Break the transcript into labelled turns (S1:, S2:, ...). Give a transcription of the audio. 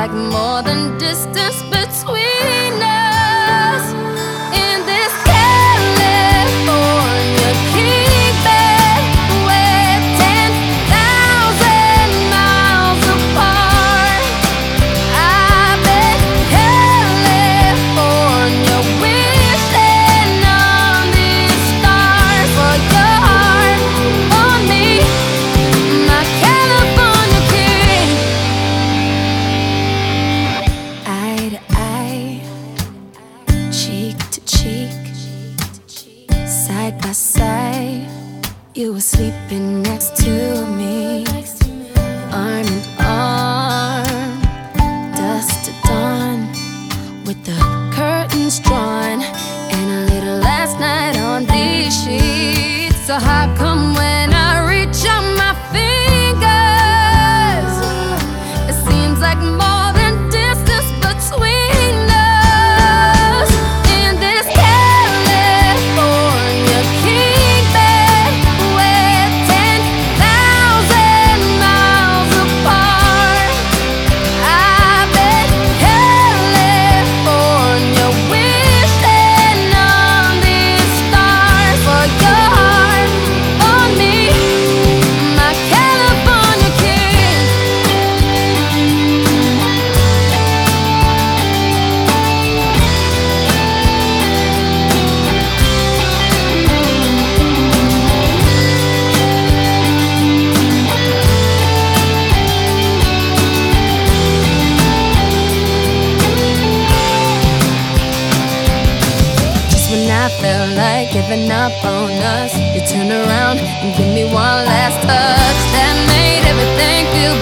S1: like more than distance You were sleeping next to me, arm in arm dusk to dawn with the I felt like giving up on us, you turn around and give me one last touch that made everything feel